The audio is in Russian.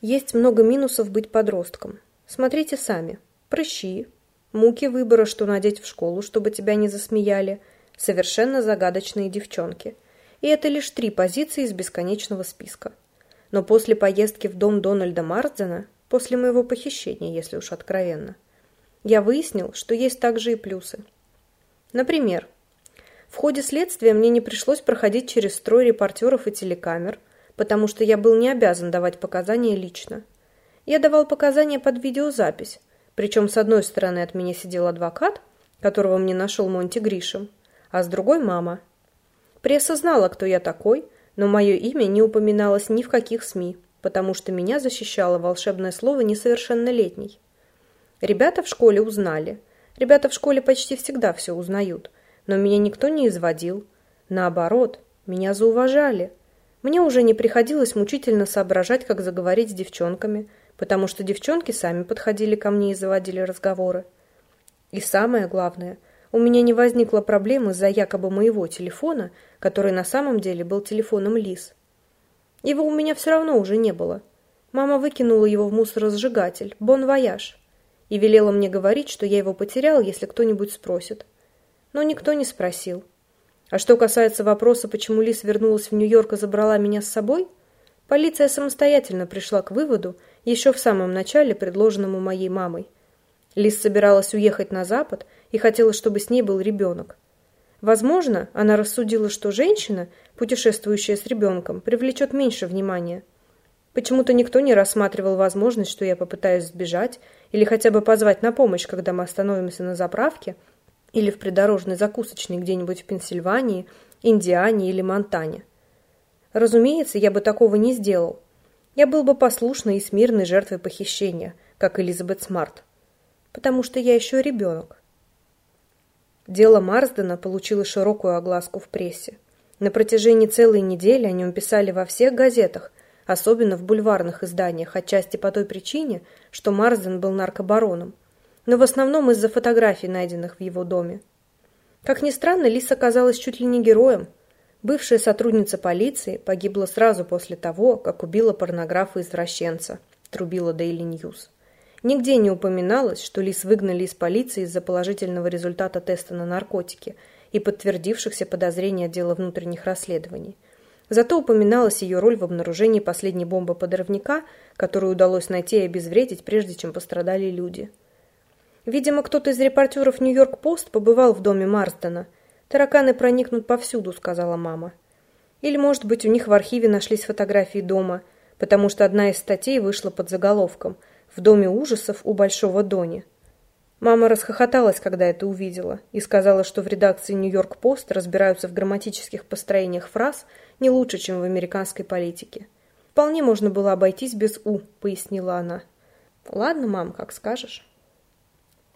Есть много минусов быть подростком. Смотрите сами. Прыщи, муки выбора, что надеть в школу, чтобы тебя не засмеяли, совершенно загадочные девчонки. И это лишь три позиции из бесконечного списка. Но после поездки в дом Дональда Марсдена, после моего похищения, если уж откровенно, я выяснил, что есть также и плюсы. Например, в ходе следствия мне не пришлось проходить через строй репортеров и телекамер, потому что я был не обязан давать показания лично. Я давал показания под видеозапись, причем с одной стороны от меня сидел адвокат, которого мне нашел Монти Гришем, а с другой – мама. Пресса знала, кто я такой, но мое имя не упоминалось ни в каких СМИ, потому что меня защищало волшебное слово «несовершеннолетний». Ребята в школе узнали. Ребята в школе почти всегда все узнают. Но меня никто не изводил. Наоборот, меня зауважали. Мне уже не приходилось мучительно соображать, как заговорить с девчонками, потому что девчонки сами подходили ко мне и заводили разговоры. И самое главное, у меня не возникло проблемы из-за якобы моего телефона, который на самом деле был телефоном Лис. Его у меня все равно уже не было. Мама выкинула его в мусоросжигатель, бон вояж, и велела мне говорить, что я его потерял, если кто-нибудь спросит. Но никто не спросил. А что касается вопроса, почему Лис вернулась в Нью-Йорк и забрала меня с собой, полиция самостоятельно пришла к выводу еще в самом начале, предложенному моей мамой. Лис собиралась уехать на Запад и хотела, чтобы с ней был ребенок. Возможно, она рассудила, что женщина, путешествующая с ребенком, привлечет меньше внимания. Почему-то никто не рассматривал возможность, что я попытаюсь сбежать или хотя бы позвать на помощь, когда мы остановимся на заправке – или в придорожной закусочной где-нибудь в Пенсильвании, Индиане или Монтане. Разумеется, я бы такого не сделал. Я был бы послушной и смирной жертвой похищения, как Элизабет Смарт. Потому что я еще ребенок. Дело Марсдена получило широкую огласку в прессе. На протяжении целой недели о нем писали во всех газетах, особенно в бульварных изданиях, отчасти по той причине, что Марсден был наркобароном – но в основном из-за фотографий, найденных в его доме. Как ни странно, Лис оказалась чуть ли не героем. Бывшая сотрудница полиции погибла сразу после того, как убила порнографа-извращенца, трубила Daily News. Нигде не упоминалось, что Лис выгнали из полиции из-за положительного результата теста на наркотики и подтвердившихся подозрений отдела внутренних расследований. Зато упоминалась ее роль в обнаружении последней бомбы-подрывника, которую удалось найти и обезвредить, прежде чем пострадали люди. Видимо, кто-то из репортеров Нью-Йорк-Пост побывал в доме Марсдена. Тараканы проникнут повсюду, сказала мама. Или, может быть, у них в архиве нашлись фотографии дома, потому что одна из статей вышла под заголовком «В доме ужасов у Большого Дони». Мама расхохоталась, когда это увидела, и сказала, что в редакции Нью-Йорк-Пост разбираются в грамматических построениях фраз не лучше, чем в американской политике. «Вполне можно было обойтись без «у», — пояснила она. «Ладно, мам, как скажешь».